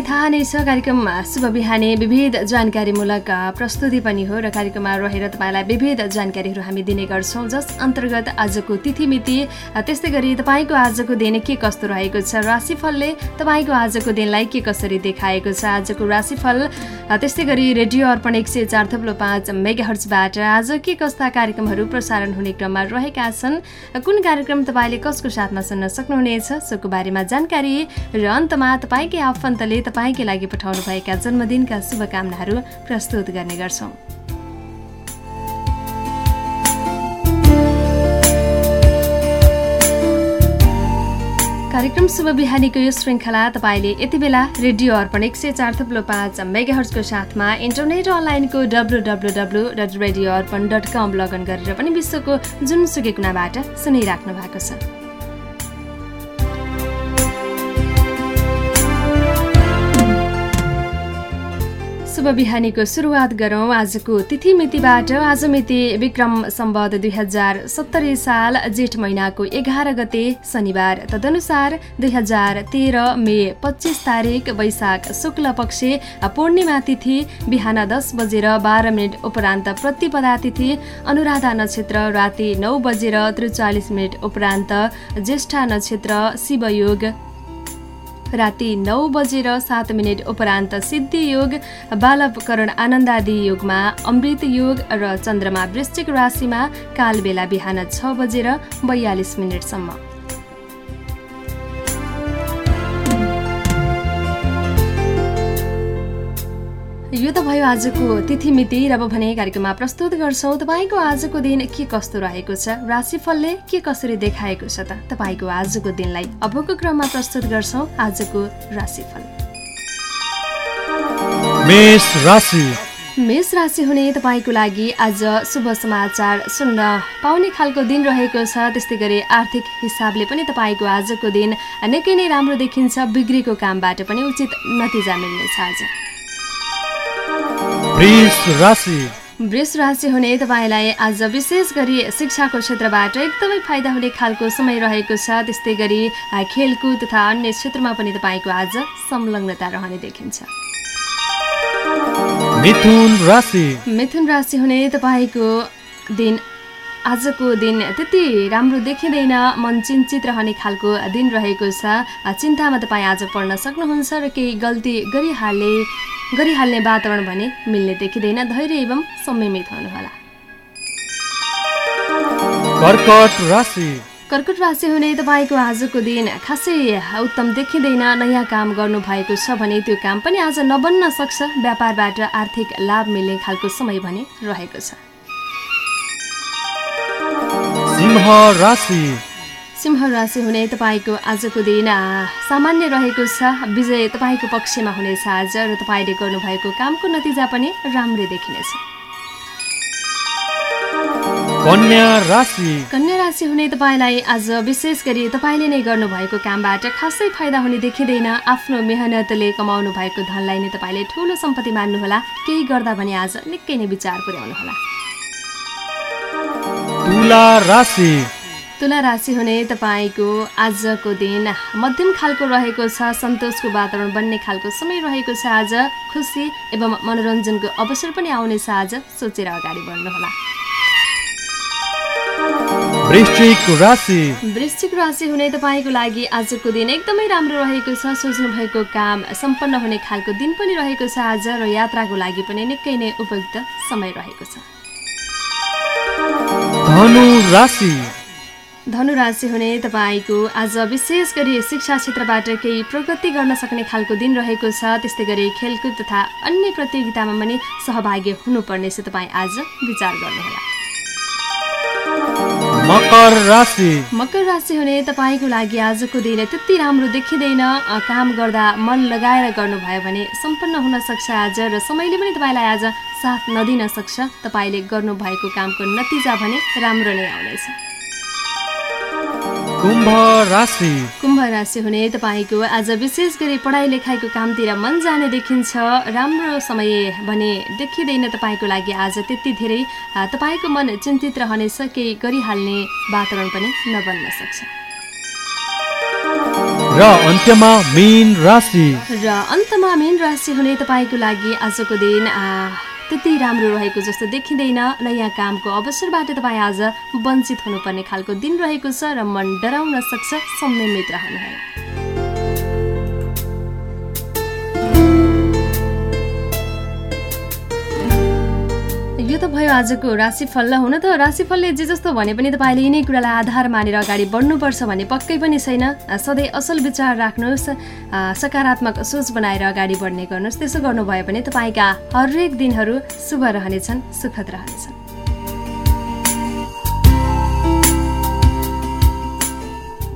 थाहा नै छ कार्यक्रममा शुभ बिहानी विविध जानकारीमूलक प्रस्तुति पनि हो र कार्यक्रममा रहेर तपाईँलाई विविध जानकारीहरू हामी दिने गर्छौँ जस अन्तर्गत आजको तिथिमिति त्यस्तै गरी तपाईँको आजको दिन के कस्तो रहेको छ राशिफलले तपाईँको आजको दिनलाई के कसरी देखाएको छ आजको राशिफल त्यस्तै गरी रेडियो अर्पण एक सय चार थप्लो पाँच मेगाहर्चबाट आज के कस्ता कार्यक्रमहरू प्रसारण हुने क्रममा रहेका छन् कुन कार्यक्रम तपाईँले कसको साथमा सुन्न सक्नुहुनेछ सोको बारेमा जानकारी र अन्तमा तपाईँकै आफन्त आफन्तले तपाईँकै लागि पठाउनुभएका जन्मदिनका शुभकामनाहरू प्रस्तुत गर्ने गर्छौँ। कार्यक्रम शुभ बिहानीको यो श्रृङ्खला तपाईँले यति बेला रेडियो अर्पण एक सय चार थुप्लो पाँच मेगाहर्सको साथमा इन्टरनेट अनलाइनको W W W dot radio Arpan dot com login गरेर पनि विश्वको जुनसुकै कुनाबाट सुनिराख्नु भएको छ। शुभ बिहानीको सुरुवात गरौँ। आजको तिथि मितिबाट आज मिति विक्रम सम्बद दुई हजार सत्तरी साल जेठ महिनाको एघार गते शनिबार। तदनुसार दुई हजार तेह्र मे पच्चिस तारिक वैशाख शुक्ल पक्ष पूर्णिमा तिथि बिहान दस बजेर बाह्र मिनट उपरान्त प्रतिपदा तिथि। अनुराधा नक्षत्र राति नौ बजेर त्रिचालिस मिनट उपरान्त ज्येष्ठा नक्षत्र शिवयोग राति नौ बजेर सात मिनट उपरान्त सिद्धि योग बालकरण आनन्दादि योगमा अमृत योग र चन्द्रमा वृश्चिक राशिमा कालबेला बिहान छ बजेर बयालिस मिनटसम्म। यो त भयो आजको तिथिमिति र अब भने कार्यक्रममा प्रस्तुत गर्छौँ। तपाईँको आजको दिन के कस्तो रहेको छ? राशिफलले के कसरी देखाएको छ त? तपाईँको आजको दिनलाई अबको क्रममा प्रस्तुत गर्छौँ आजको राशिफल। मेष राशि हुने तपाईँको लागि आज शुभ समाचार सुन्न पाउने खालको दिन रहेको छ। त्यस्तै गरी आर्थिक हिसाबले पनि तपाईँको आजको दिन निकै नै राम्रो देखिन्छ। बिग्रेको कामबाट पनि उचित नतिजा मिल्नेछ आज। वृष राशि। हुने तपाईँलाई आज विशेष गरी शिक्षाको क्षेत्रबाट एकदमै फाइदा हुने खालको समय रहेको छ। त्यस्तै गरी खेलकुद तथा अन्य क्षेत्रमा पनि तपाईँको आज संलग्नता रहने देखिन्छ। मिथुन राशि। हुने तपाईँको दिन आजको दिन त्यति राम्रो देखिँदैन। मन चिन्तित रहने खालको दिन रहेको छ। चिन्तामा तपाईँ आज पढ्न सक्नुहुन्छ र केही गल्ती गरिहाले गरिहाल्ने वातावरण भने मिल्ने देखिँदैन। धैर्य एवं संयमित हुनुहोला। कर्कट राशि। हुने तपाईँको आजको दिन खासै उत्तम देखिँदैन। नयाँ काम गर्नु भएको छ भने त्यो काम पनि आज नबन्न सक्छ। व्यापारबाट आर्थिक लाभ मिल्ने खालको समय भने रहेको छ। सिंह राशि हुने तपाईँको आजको दिन सामान्य रहेको छ। विजय तपाईँको पक्षमा हुनेछ आज र तपाईँले गर्नुभएको कामको नतिजा पनि राम्रै देखिनेछ। कन्या राशि। हुने तपाईँलाई आज विशेष गरी तपाईँले नै गर्नुभएको कामबाट खासै फाइदा हुने देखिँदैन। आफ्नो मेहनतले कमाउनु भएको धनलाई नै तपाईँले ठुलो सम्पत्ति मान्नुहोला। केही गर्दा भने आज निकै नै विचार पुर्याउनुहोला। तुला राशि। हुने तपाईँको आजको दिन मध्यम खालको रहेको छ सन्तोषको वातावरण बन्ने खालको समय रहेको छ आज। खुसी एवं मनोरञ्जनको अवसर पनि आउनेछ आज। सोचेर अगाडि बढ्नुहोला। वृश्चिक राशि। हुने तपाईँको लागि आजको दिन एकदमै राम्रो रहेको छ। सोच्नु भएको काम सम्पन्न हुने खालको दिन पनि रहेको छ आज र यात्राको लागि पनि निकै नै उपयुक्त समय रहेको छ। धनुराशि हुने तपाईँको आज विशेष गरी शिक्षा क्षेत्रबाट केही प्रगति गर्न सक्ने खालको दिन रहेको छ। त्यस्तै गरी खेलकुद तथा अन्य प्रतियोगितामा पनि सहभागी हुनुपर्नेछ तपाईँ आज विचार गर्नुहोला। मकर राशि। मकर राशि हुने तपाईँको लागि आजको दिन त्यति राम्रो देखिँदैन। काम गर्दा मन लगाएर गर्नुभयो भने सम्पन्न हुन सक्छ आज र समयले पनि तपाईँलाई आज साथ नदिन सक्छ। तपाईँले गर्नुभएको कामको नतिजा भने राम्रो नै आउनेछ। कुम्भ राशि। कुम्भ राशि हुने तपाईँको आज विशेष गरी पढाइ लेखाइको कामतिर मन जाने देखिन्छ। राम्रो समय भने देखिँदैन तपाईँको लागि आज त्यति धेरै। तपाईँको मन चिन्तित रहनेछ केही गरिहाल्ने वातावरण पनि नबन्न सक्छ। र अन्त्यमा मेन राशि। र अन्तमा मेन राशि हुने तपाईँको लागि आजको दिन त्यति राम्रो रहेको जस्तो देखिँदैन नयाँ कामको अवसरबाट तपाईँ आज वञ्चित हुनुपर्ने खालको दिन रहेको छ र मन डराउन सक्छ संयमित रहनुहोला यो त भयो आजको राशिफल हुन त राशिफलले जे जस्तो भने पनि तपाईँले यिनै कुरालाई आधार मानेर अगाडि बढ्नुपर्छ भन्ने पक्कै पनि छैन। सधैँ असल विचार राख्नुहोस् सकारात्मक सोच बनाएर अगाडि बढ्ने गर्नुहोस्। त्यसो गर्नुभयो भने तपाईँका हरेक दिनहरू शुभ रहनेछन् सुखद रहनेछन्।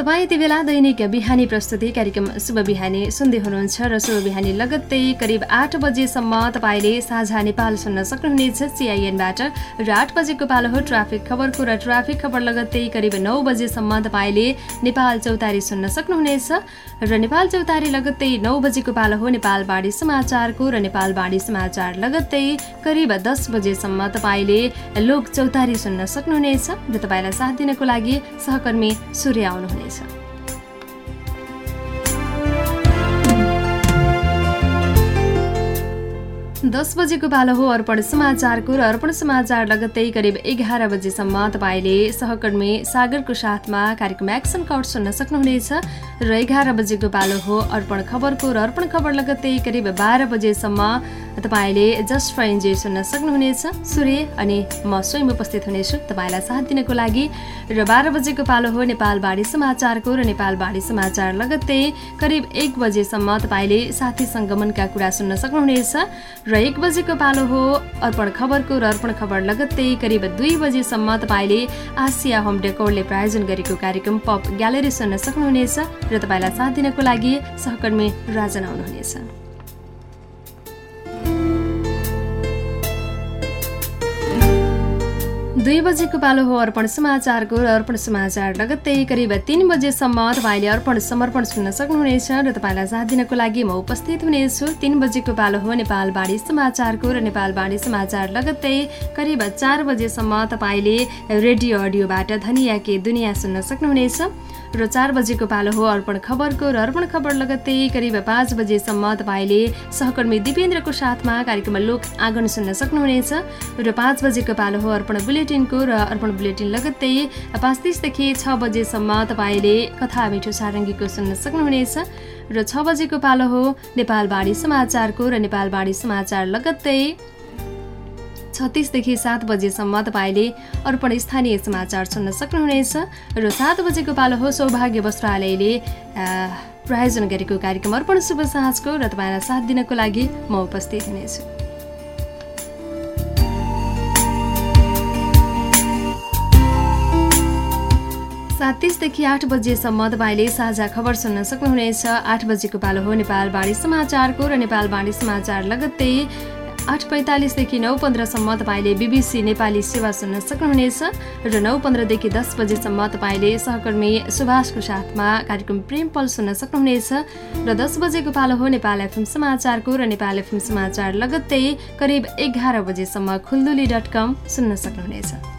तपाईँ यति बेला दैनिक बिहानी प्रस्तुति कार्यक्रम शुभ बिहानी सुन्दै हुनुहुन्छ र शुभ बिहानी लगत्तै करिब आठ बजेसम्म तपाईँले साझा नेपाल सुन्न सक्नुहुनेछ। सिआइएनबाट र आठ बजेको पालो हो ट्राफिक खबरको र ट्राफिक खबर लगत्तै करिब नौ बजेसम्म तपाईँले नेपाल चौतारी सुन्न सक्नुहुनेछ। र नेपाल चौतारी लगत्तै नौ बजेको पालो हो नेपाल बाढी समाचारको र नेपाल बाढी समाचार लगत्तै करिब दस बजेसम्म तपाईँले लोक चौतारी सुन्न सक्नुहुनेछ। र तपाईँलाई साथ दिनको लागि सहकर्मी सूर्य आउनुहुनेछ। हुनेछ दस बजेको पालो हो अर्पण समाचारको र अर्पण समाचार लगत्तै करिब एघार बजेसम्म तपाईँले सहकर्मी सागरको साथमा कार्यक्रम एक्सन कट सुन्न सक्नुहुनेछ र एघार बजेको पालो हो अर्पण खबरको र अर्पण खबर लगत्तै करिब बाह्र बजेसम्म तपाईँले जस्ट फर इन्जोय सुन्न सक्नुहुनेछ। सूर्य अनि म स्वयं उपस्थित हुनेछु तपाईँलाई साथ दिनको लागि र बाह्र बजेको पालो हो नेपाल बाढी समाचारको र नेपाल बाढी समाचार लगत्तै करिब एक बजेसम्म तपाईँले साथी सङ्गमनका कुरा सुन्न सक्नुहुनेछ। र एक बजेको पालो हो। अर्पण खबरको र अर्पण खबर लगत्तै करिब दुई बजेसम्म तपाईँले आसिया होम डेकोरले प्रायोजन गरेको कार्यक्रम पप ग्यालेरी सुन्न सक्नुहुनेछ र तपाईँलाई साथ दिनको लागि सहकर्मी राजन आउनुहुनेछ। दुई बजेको पालो हो अर्पण समाचारको र अर्पण समाचार लगत्तै करिब तिन बजेसम्म तपाईँले अर्पण समर्पण सुन्न सक्नुहुनेछ र तपाईँलाई साथ दिनको लागि म उपस्थित हुनेछु। तिन बजेको पालो हो नेपाल बाढी समाचारको र नेपाल बाढी समाचार लगत्तै करिब चार बजेसम्म तपाईँले रेडियो अडियोबाट धनिया के दुनियाँ सुन्न सक्नुहुनेछ। र चार बजेको पालो हो अर्पण खबरको र अर्पण खबर लगत्तै करिब पाँच बजेसम्म तपाईँले सहकर्मी दिपेन्द्रको साथमा कार्यक्रममा लोक आँगन सुन्न सक्नुहुनेछ। र पाँच बजेको पालो हो अर्पण बुलेटिनको र अर्पण बुलेटिन लगत्तै पाँच तिसदेखि छ बजेसम्म तपाईँले कथा मिठो सारङ्गीको सुन्न सक्नुहुनेछ र छ बजेको पालो हो नेपाल बाढी समाचारको र नेपाल बाढी समाचार लगत्तै छत्तिसदेखि सात बजेसम्म तपाईँले अर्पण स्थानीय समाचार सुन्न सक्नुहुनेछ र सात बजेको पालो हो सौभाग्य वस्त्रालयले प्रायोजन गरेको कार्यक्रम अर्पण शुभ साँझको र तपाईँलाई साथ दिनको लागि म उपस्थित हुनेछु। सात तिसदेखि आठ बजेसम्म तपाईँले साझा खबर सुन्न सक्नुहुनेछ। आठ बजेको पालो हो नेपाल बाढी समाचारको र नेपाल बाढी समाचार लगत्तै आठ पैँतालिसदेखि नौ पन्ध्रसम्म तपाईँले बिबिसी नेपाली सेवा सुन्न सक्नुहुनेछ र नौ पन्ध्रदेखि दस बजेसम्म तपाईँले सहकर्मी सुभाषको साथमा कार्यक्रम प्रेम पल सुन्न सक्नुहुनेछ र दस बजेको पालो हो नेपाल एफएम समाचारको र नेपाल एफएम समाचार लगत्तै करिब एघार बजेसम्म खुल्दुली डट कम सुन्न सक्नुहुनेछ।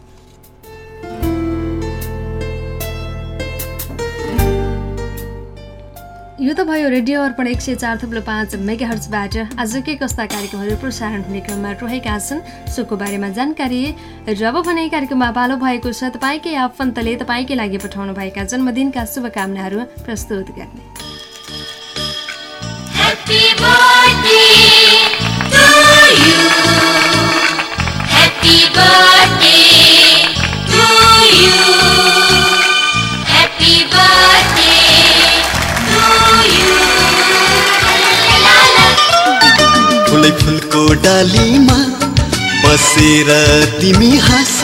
यो त भयो रेडियो अर्पण एक सय चार थुप्रो पाँच मेगा हर्चबाट आज के कस्ता कार्यक्रमहरू प्रसारण हुने क्रममा रहेका छन् सोको बारेमा जानकारी र अब भने कार्यक्रममा पालो भएको छ तपाईँकै आफन्तले तपाईँकै लागि पठाउनु भएका जन्मदिनका शुभकामनाहरू प्रस्तुत गर्ने। Happy birthday. फुलै फुलको डालीमा बसेर तिमी हाँस।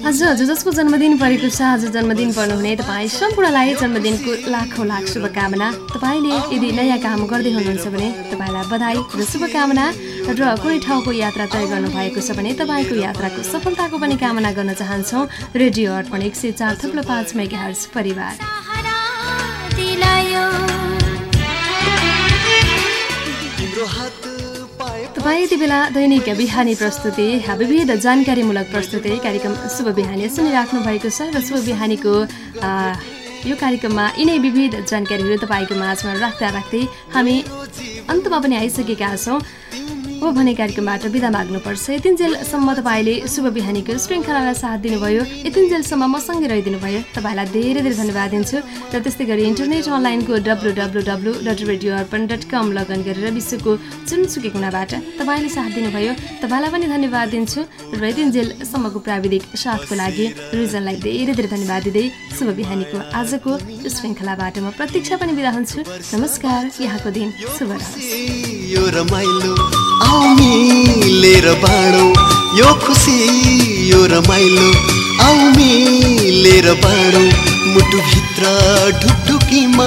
आज हजुर जसको जन्मदिन परेको छ आज जन्मदिन पर्नुहुने तपाईँ सम्पूर्णलाई जन्मदिनको लाखौँ लाख शुभकामना। तपाईँले यदि नयाँ काम गर्दै हुनुहुन्छ भने तपाईँलाई बधाई र शुभकामना र कुनै ठाउँको यात्रा तय गर्नुभएको छ भने तपाईँको यात्राको सफलताको पनि कामना गर्न चाहन्छौँ। रेडियो अर्पण एक सय चार थुप्रो पाँच मेगा परिवार। तपाईँ यति बेला दैनिक बिहानी प्रस्तुति विविध जानकारीमूलक प्रस्तुति कार्यक्रम शुभ बिहानी सुनिराख्नु भएको छ र शुभ बिहानीको यो कार्यक्रममा यिनै विविध जानकारीहरू तपाईँको माझमा राख्दा राख्दै हामी अन्तमा पनि आइसकेका छौँ। हो भने कार्यक्रमबाट बिदा माग्नुपर्छ। यतिन्जेलसम्म तपाईँले शुभ बिहानीको श्रृङ्खलालाई साथ दिनुभयो। यतिन्जेलसम्म मसँगै रहिदिनु भयो तपाईँलाई धेरै धेरै धन्यवाद दिन्छु र त्यस्तै गरी इन्टरनेट अनलाइनको W W W dot radio Arpan dot com login गरेर विश्वको जुनसुकै कुनाबाट तपाईँले साथ दिनुभयो। तपाईँलाई पनि धन्यवाद दिन्छु र यतिन्जेलसम्मको प्राविधिक साथको लागि रिजनलाई धेरै धेरै धन्यवाद दिँदै शुभ बिहानीको आजको श्रृङ्खलाबाट म प्रतीक्षा पनि बिदा हुन्छु। नमस्कार यहाँको दिन शुभ रहोस् आउ मिलेर बाँडौ यो खुसी यो रमाइलो। आउ मिलेर बाँडौ मुटुभित्र ढुकढुकीमा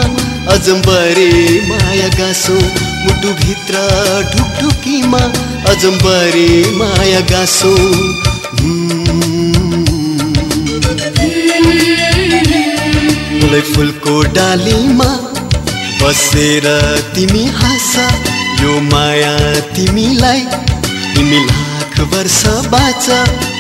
अजम्बरे माया गाँसो। मुटुभित्र ढुकढुकीमा अजम्बरे माया गाँसो। फुलको डालीमा बसेर तिमी हाँसा। यो माया तिमीलाई तिमी लाख वर्ष बाँच।